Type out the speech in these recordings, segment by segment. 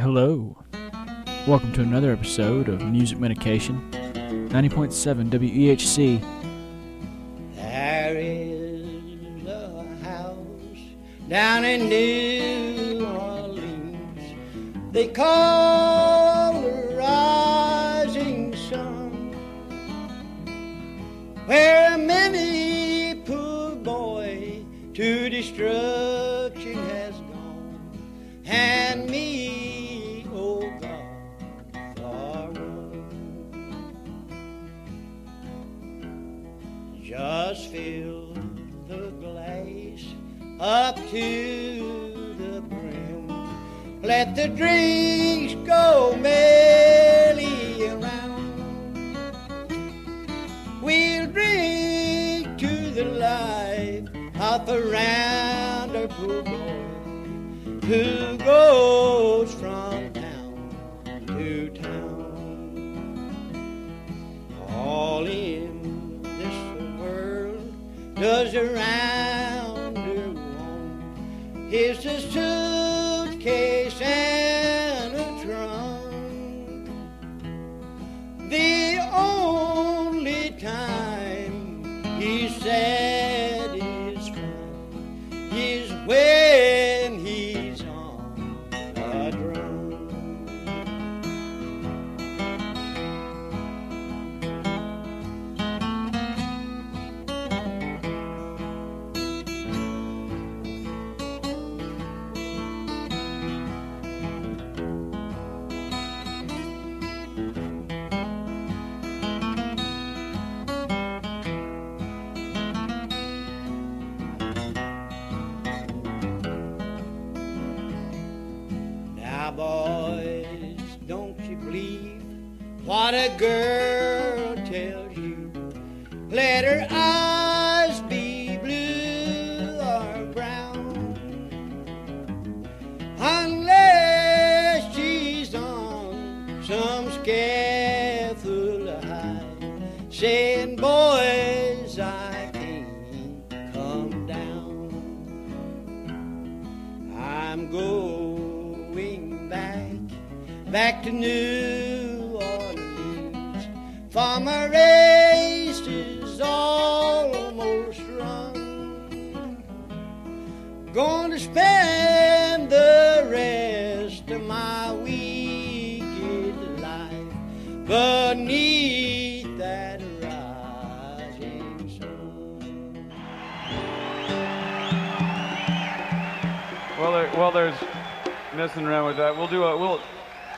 Hello. Welcome to another episode of Music Medication, 90.7 WEHC. There is a house down in New Orleans. They call the rising sun. Where many poor boy to destruction Let the drinks go merrily around. We'll drink to the life of a rounder poor boy who goes what a girl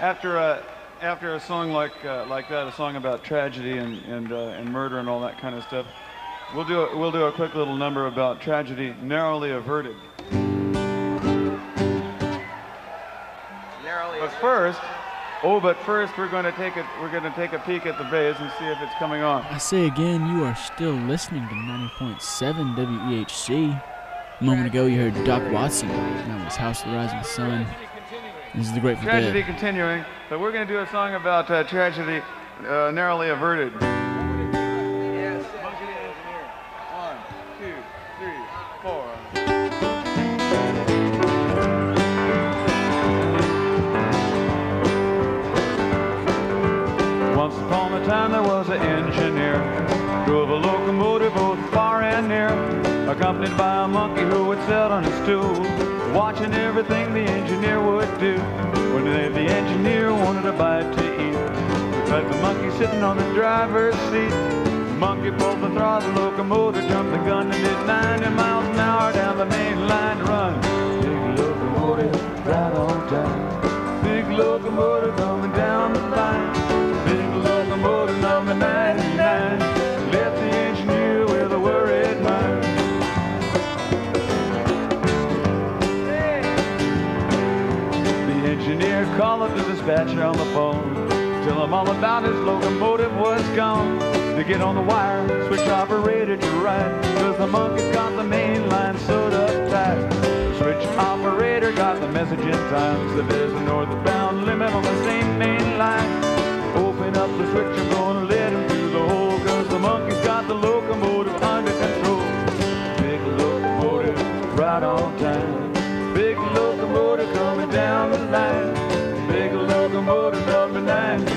after a after a song like uh, like that, a song about tragedy and and uh, and murder and all that kind of stuff. We'll do a, we'll do a quick little number about tragedy narrowly averted. Narrowly. But first, oh, but first we're going to take it. We're going to take a peek at the bass and see if it's coming on. I say again, you are still listening to 90.7 WEHC. A moment ago, you heard Doc Watson. That was House of the Rising Sun. This is the Grateful Tragedy Dead. continuing, but we're going to do a song about uh, tragedy uh, narrowly averted. Yes. Monkey the engineer. One, two, three, four. Once upon a time there was an engineer drove a locomotive both far and near, accompanied by a monkey who would sit on a stool, watching everything the engineer would do. When the engineer wanted a bite to eat, but the monkey sitting on the driver's seat. The monkey pulled the throttle, locomotive jumped the gun and did 90 miles an hour down the main line run. Big locomotive right on time. Big locomotive coming down the line. Big locomotive number 99 called up the dispatcher on the phone. Tell him all about his locomotive was gone. To get on the wire, switch operator to right. Cause the monkey's got the main line sewed up tight. Switch operator got the message in time. Said there's a northbound limit on the same main line. Open up the switch, I'm gonna let him through the hole. Cause the monkey's got the locomotive under control. Big locomotive, right on time. Big locomotive coming down the line tonight.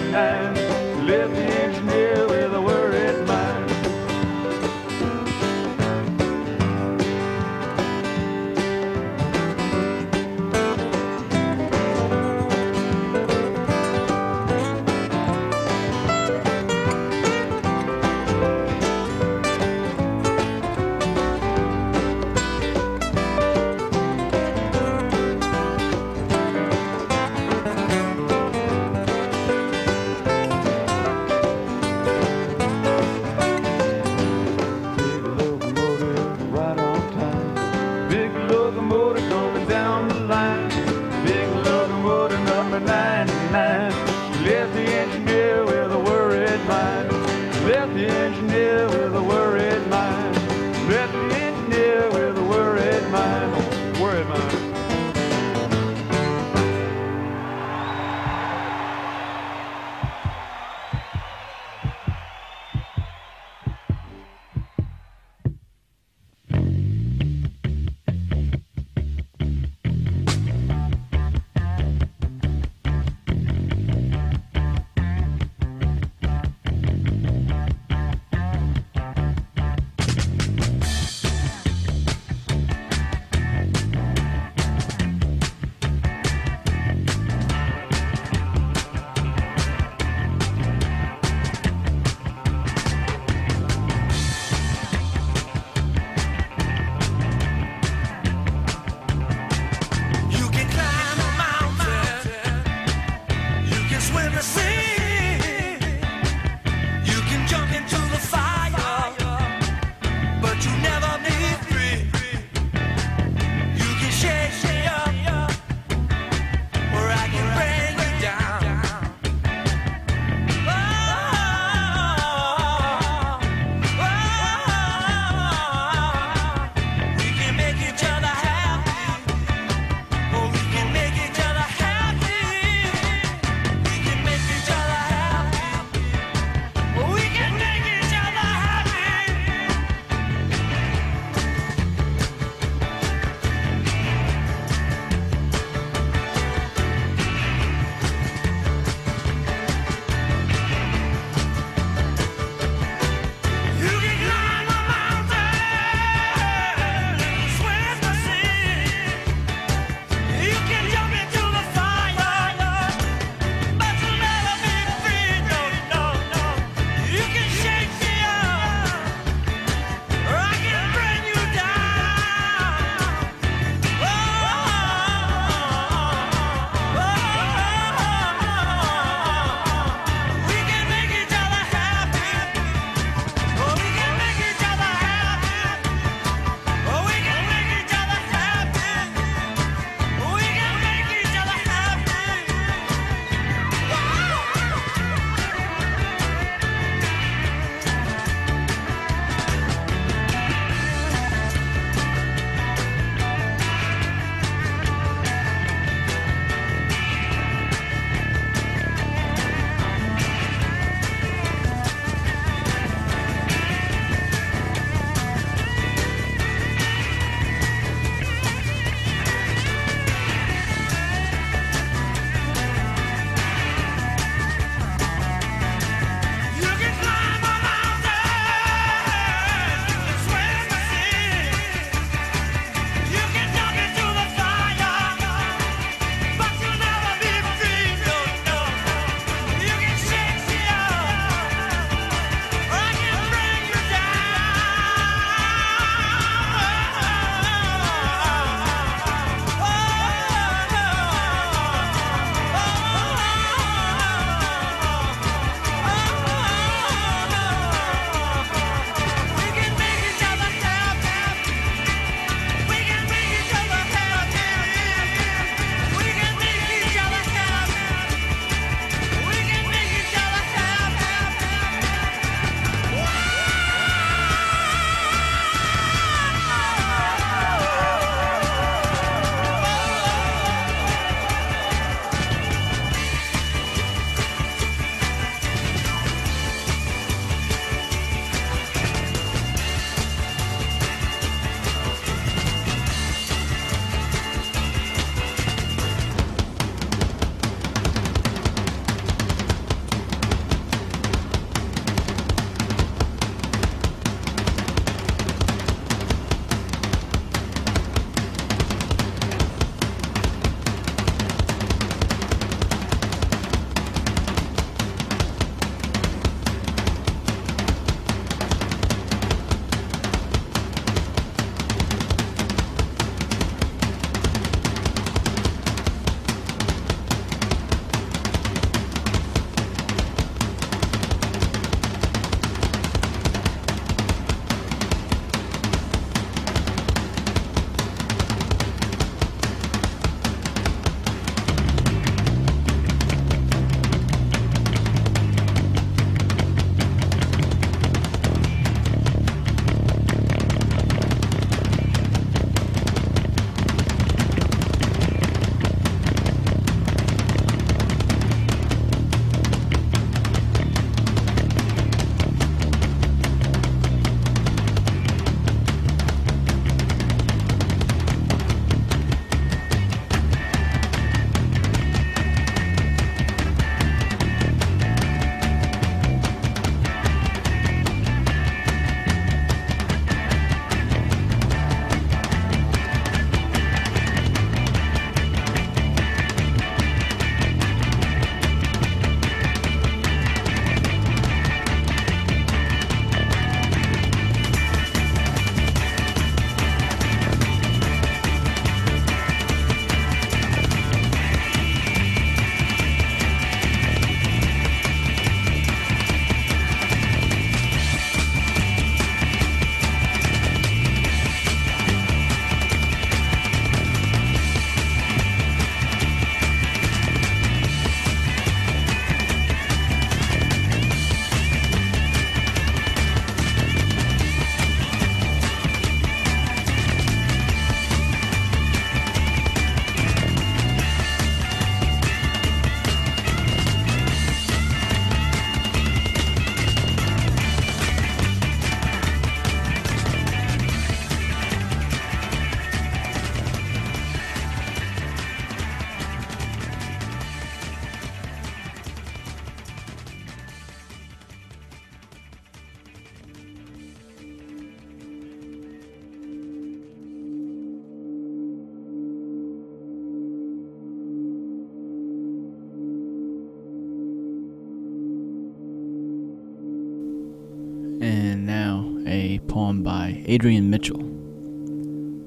And now a poem by Adrian Mitchell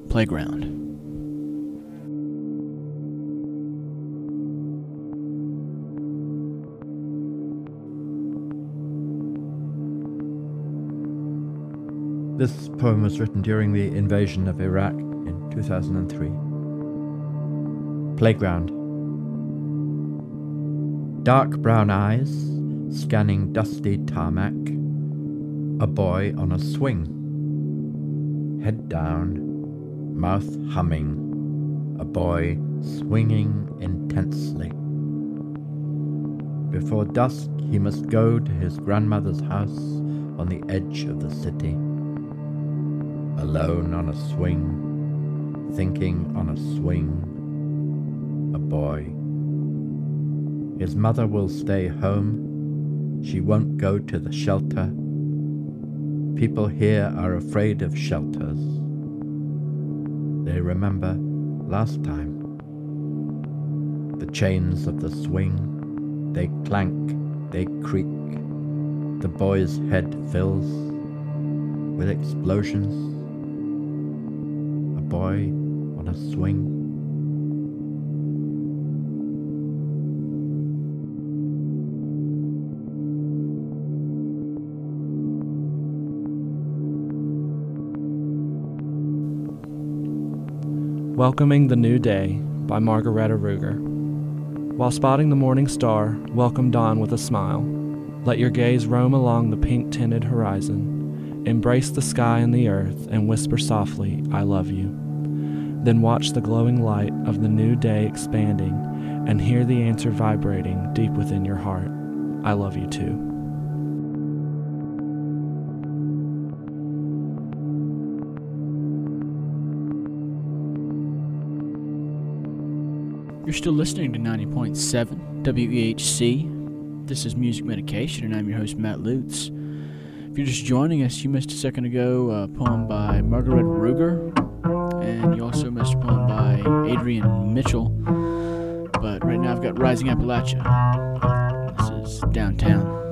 Playground. This poem was written during the invasion of Iraq in 2003. Playground. Dark brown eyes scanning dusty tarmac. A boy on a swing. Head down, mouth humming. A boy swinging intensely. Before dusk, he must go to his grandmother's house on the edge of the city alone on a swing, thinking on a swing, a boy. His mother will stay home, she won't go to the shelter. People here are afraid of shelters. They remember last time. The chains of the swing, they clank, they creak. The boy's head fills with explosions A boy on a swing. Welcoming the New Day by Margareta Ruger. While spotting the morning star, welcome dawn with a smile. Let your gaze roam along the pink tinted horizon. Embrace the sky and the earth and whisper softly, I love you. Then watch the glowing light of the new day expanding and hear the answer vibrating deep within your heart. I love you too. You're still listening to 90.7 WEHC. This is Music Medication, and I'm your host, Matt Lutz. If you're just joining us, you missed a second ago a poem by Margaret Ruger, and you also missed a poem by Adrian Mitchell. But right now I've got Rising Appalachia. This is Downtown.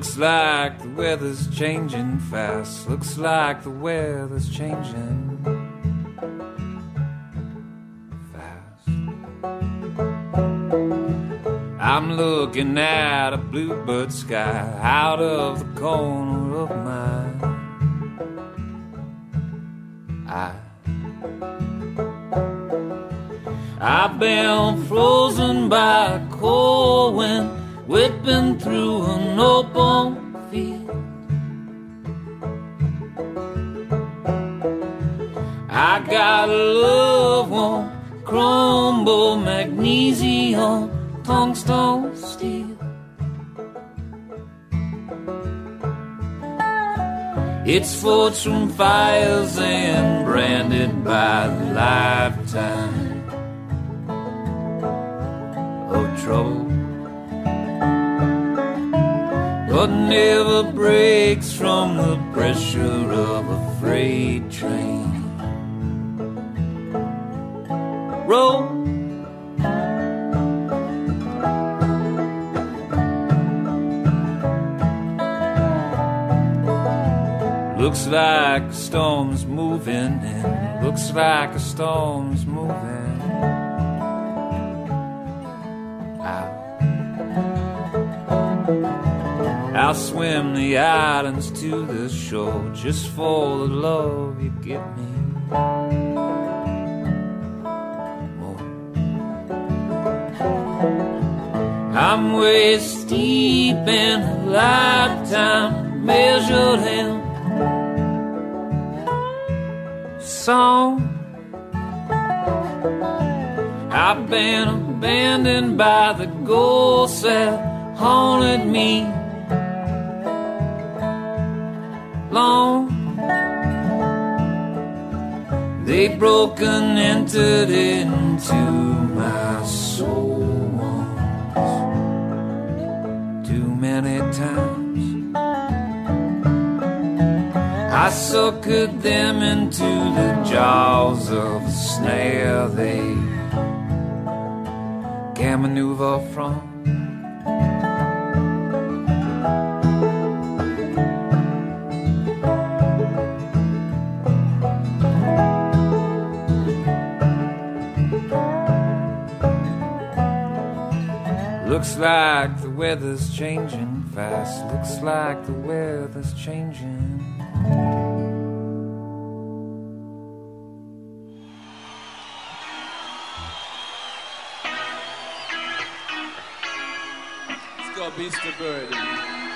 Looks like the weather's changing fast. Looks like the weather's changing fast. I'm looking at a bluebird sky out of the corner of my eye. I've been frozen by a cold wind whipping through an open field. I got a love one, crumble magnesium, tungsten steel. It's fortune fires and branded by the lifetime of trouble. But never breaks from the pressure of a freight train. Roll. Looks like a storm's moving, and looks like a storm's I'll swim the islands to the shore just for the love you give me. I'm waist deep in a lifetime measured in song. I've been abandoned by the ghosts that haunted me long. They broken entered into my soul once, too many times. I suckered them into the jaws of a snare they can't maneuver from. Looks like the weather's changing fast. Looks like the weather's changing. It's called Beast of Bird.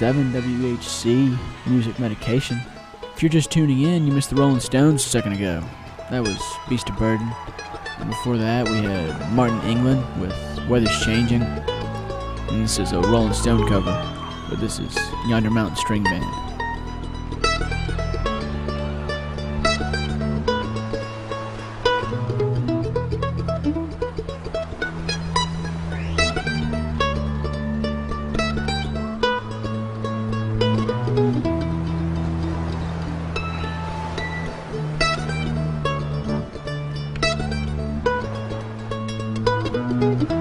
99.7 WHC Music Medication. If you're just tuning in, you missed the Rolling Stones a second ago. That was Beast of Burden. And before that, we had Martin England with Weather's Changing. And this is a Rolling Stone cover, but this is Yonder Mountain String Band. Take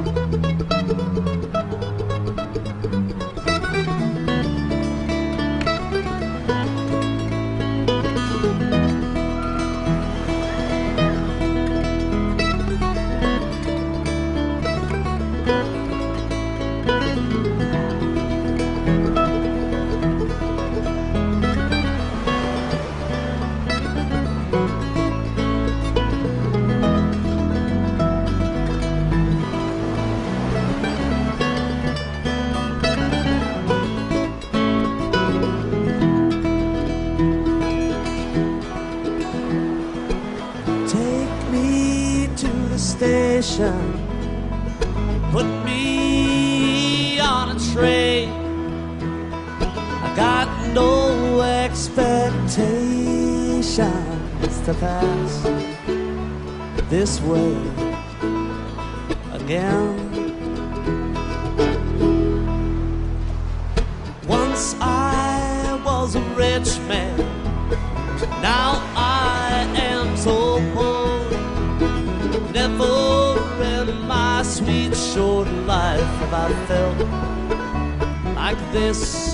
this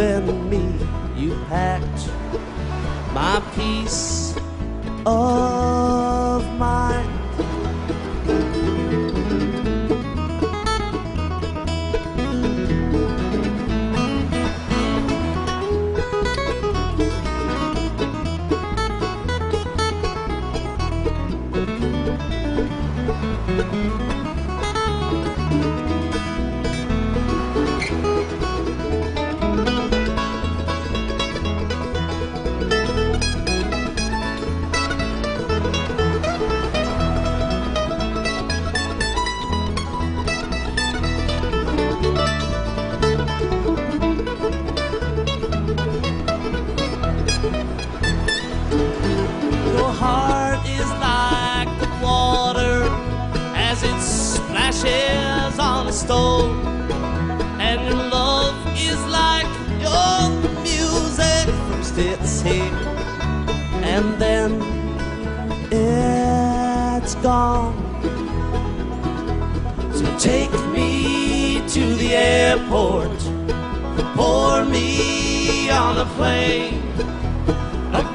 leaving me, you packed my peace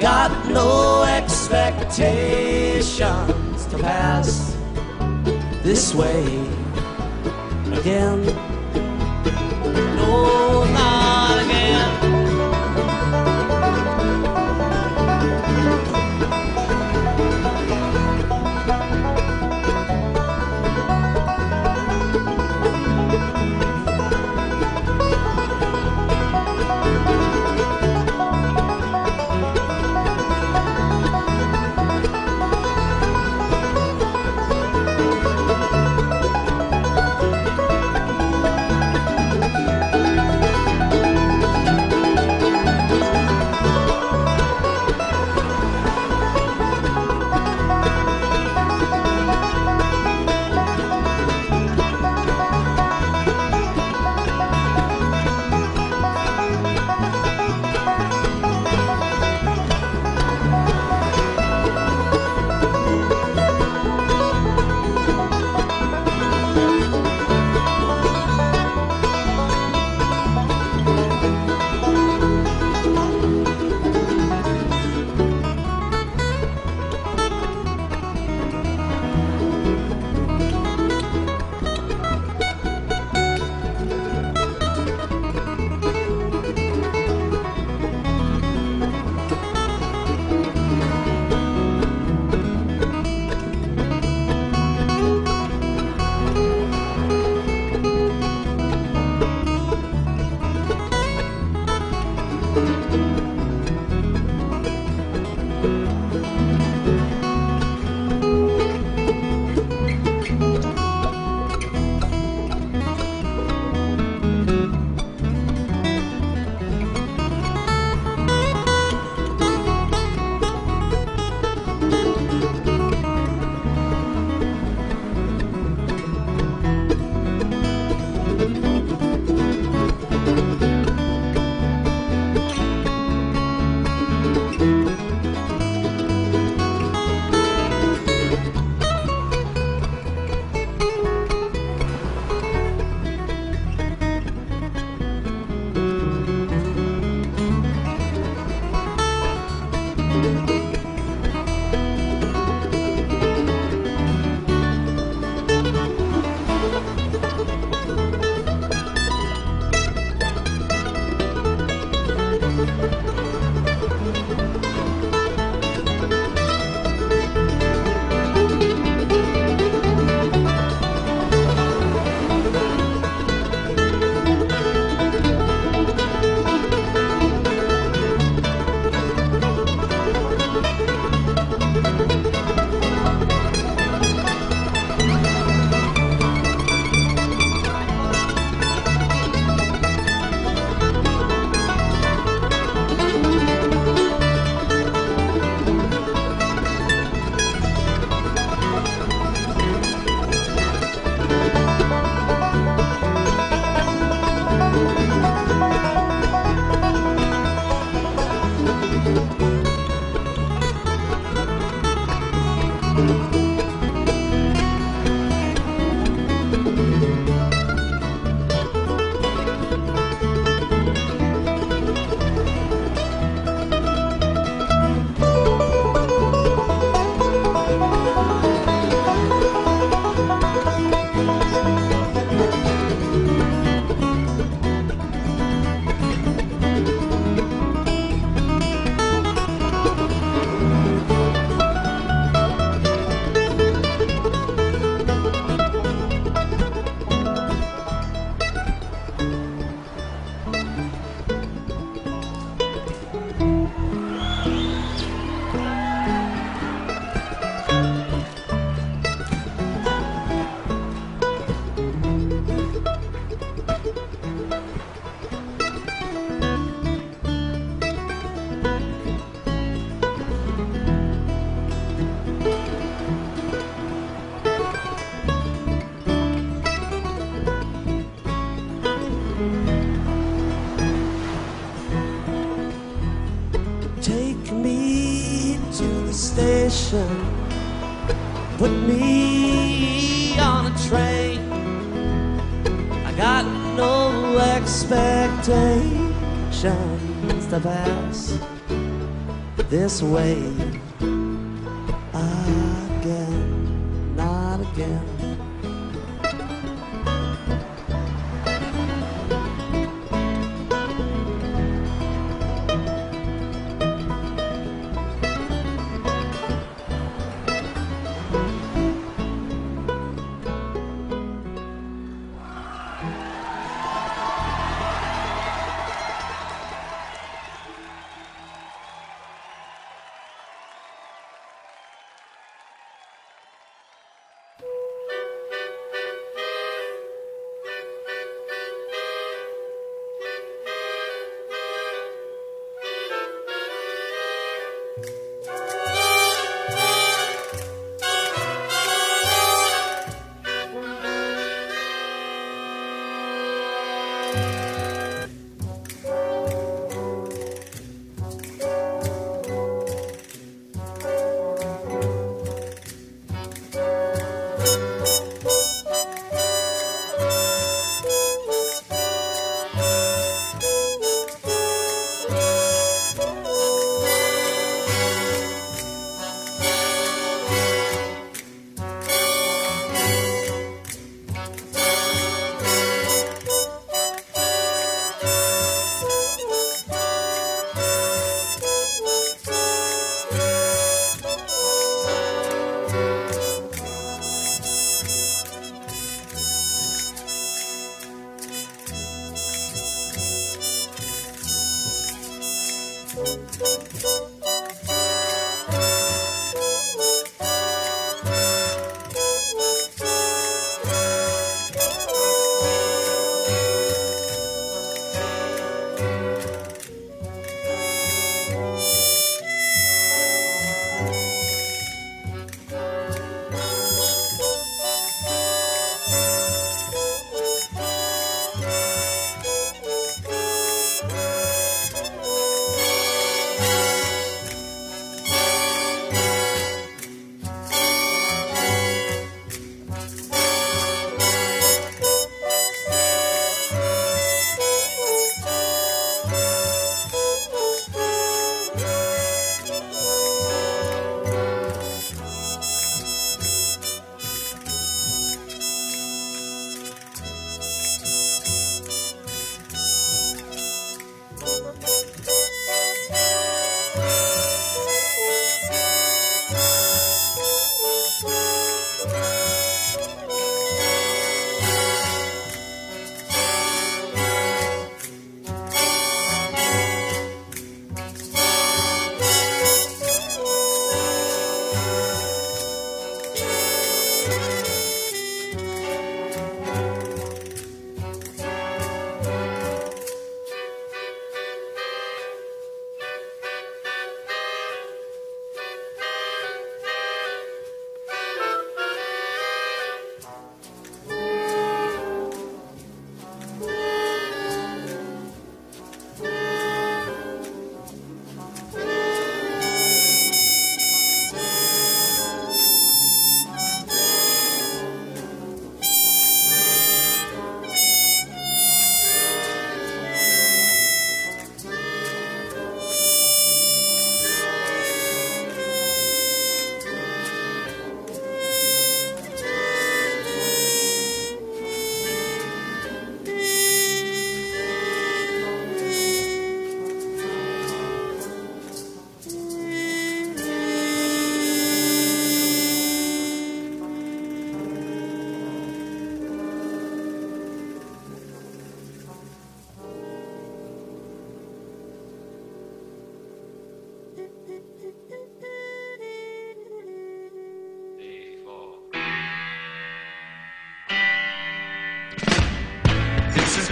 got no expectations to pass this way again. No,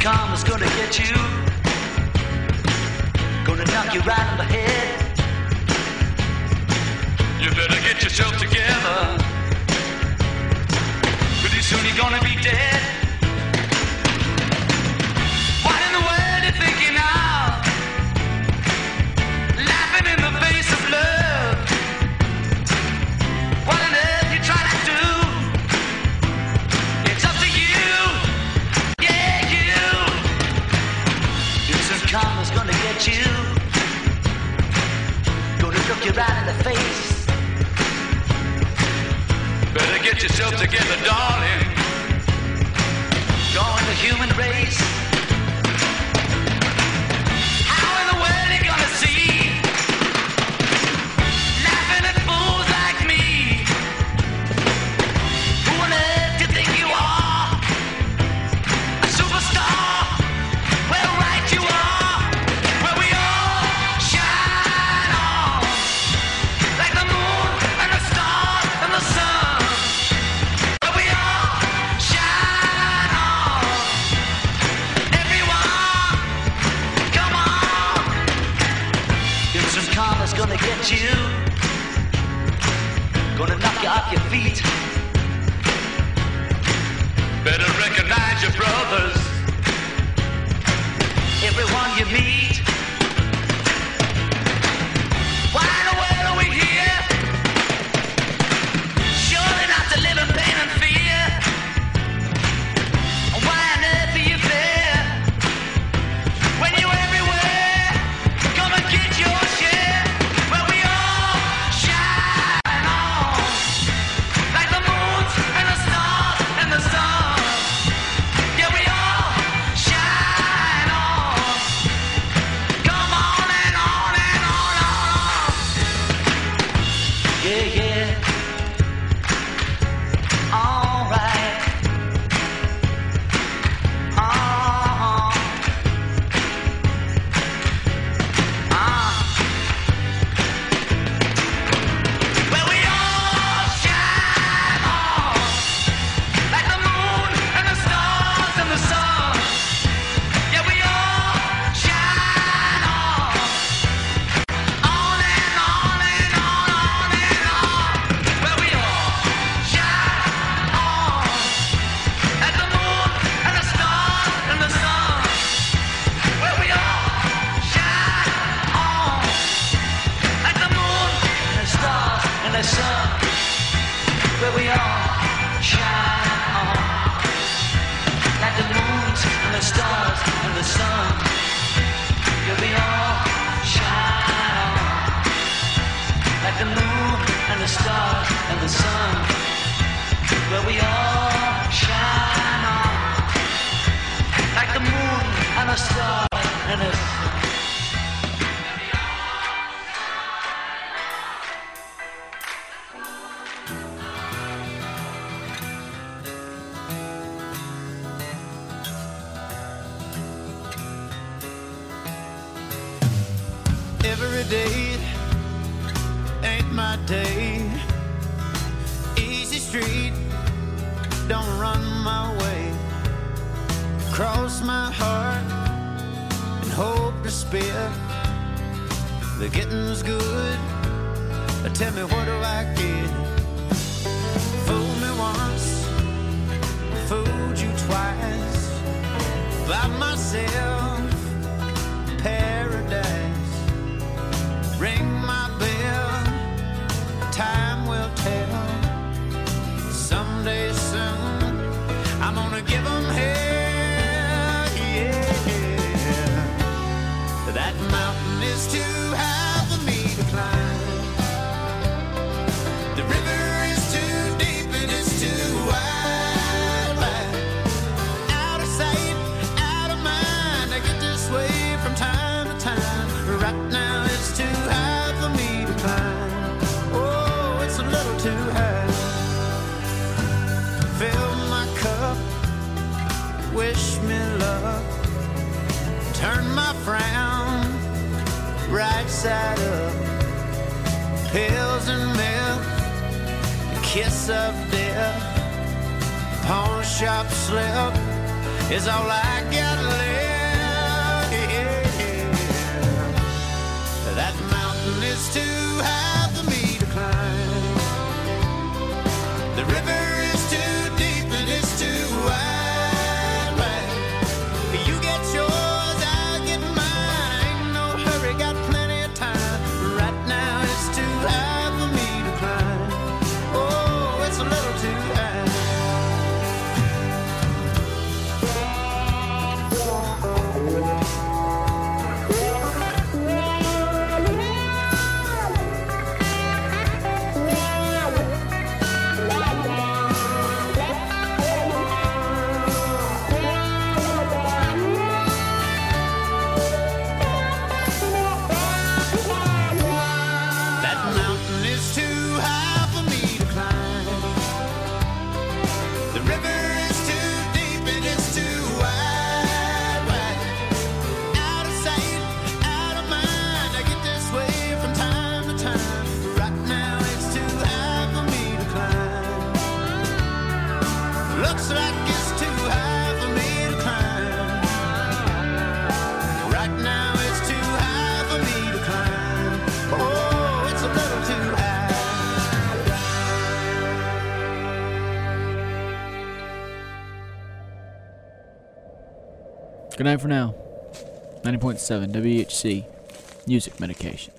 karma's gonna get you. Gonna knock you right in the head. You better get yourself together. Pretty soon you're gonna be dead. Get yourself together, darling. Join the human race. date ain't my day. Easy street, don't run my way. Cross my heart and hope to spare. The getting's good, but tell me what do I get? Fool me once, fooled you twice by myself. side up. Pills and milk, the kiss of death. Pawn shop slip is all I got left. Yeah. That mountain is too high. Good night for now. 90.7 WHC Music Medication.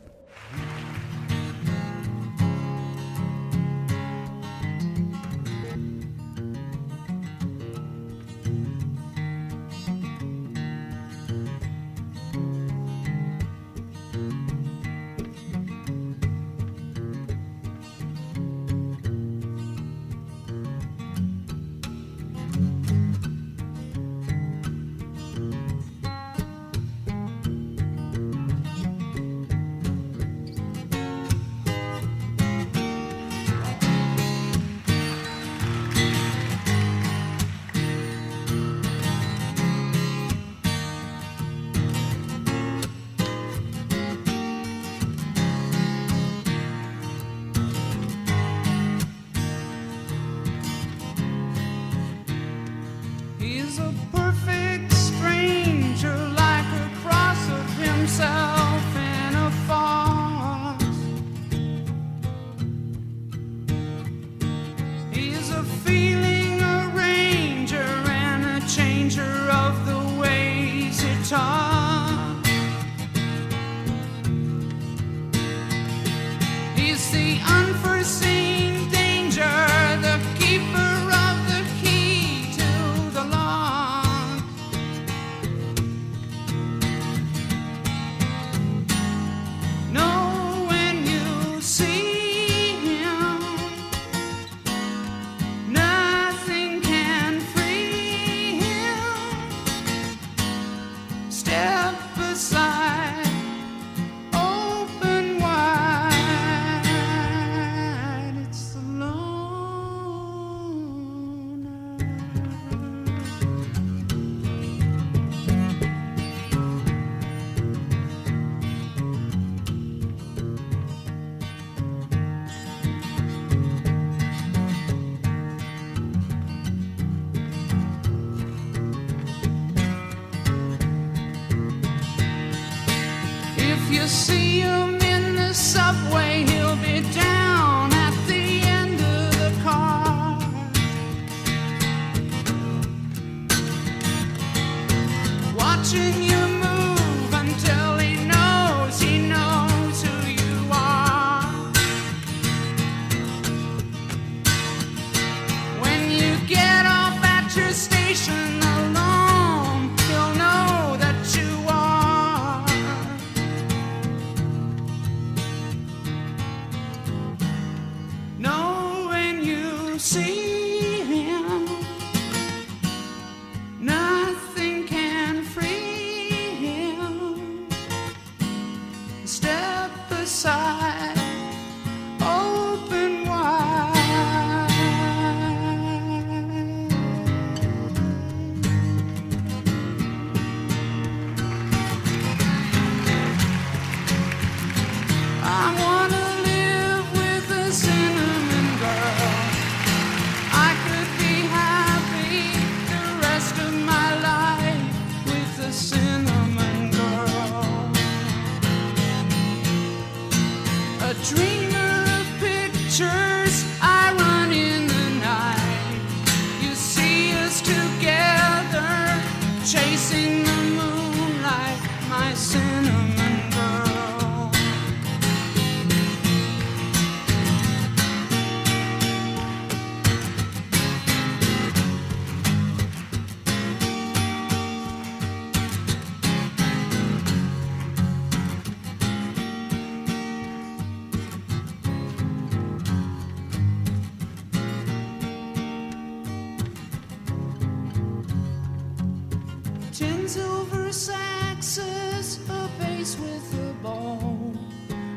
brass axes, a bass with a ball.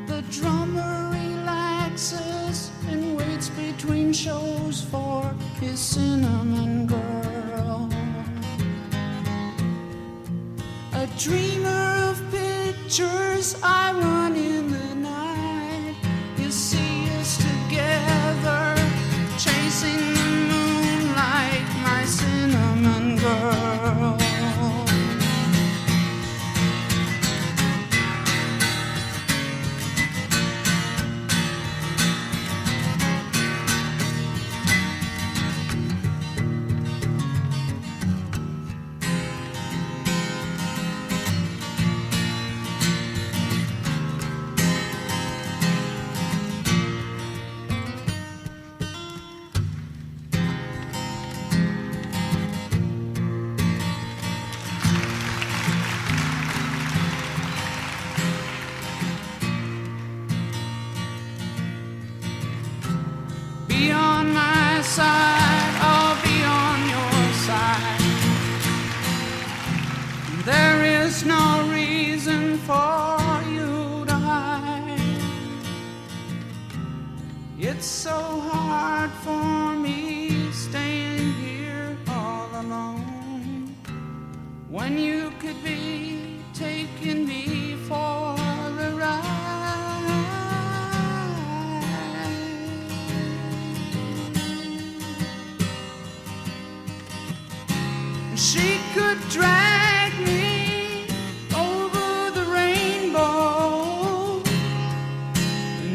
The drummer relaxes and waits between shows for his cinnamon girl. A dreamer of pictures, I run in.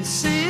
see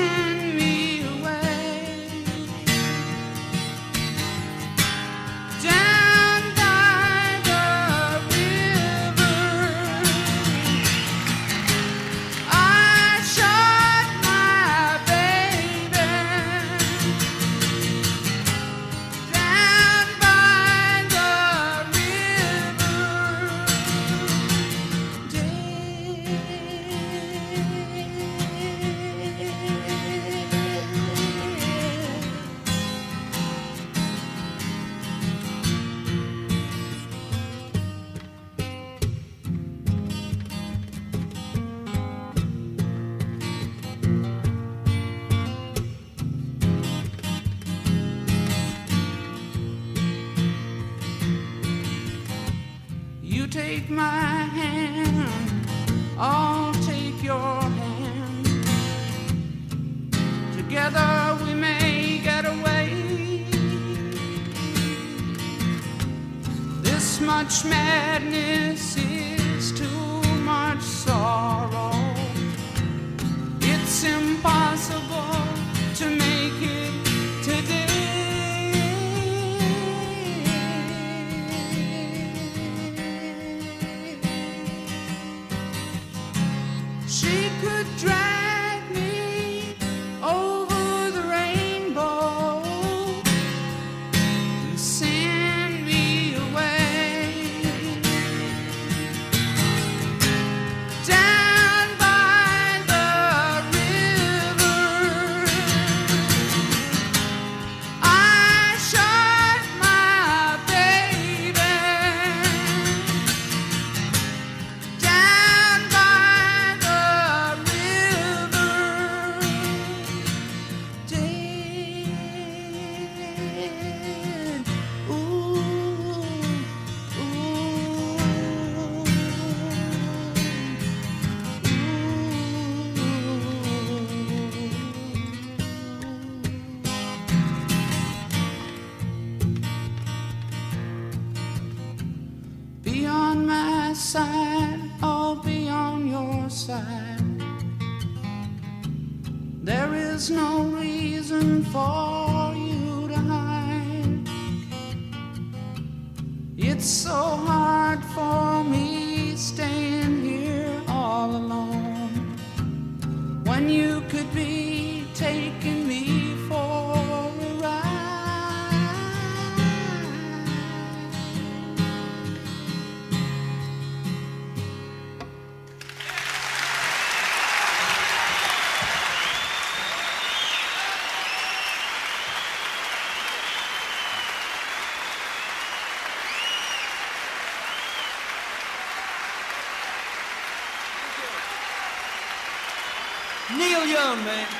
Man.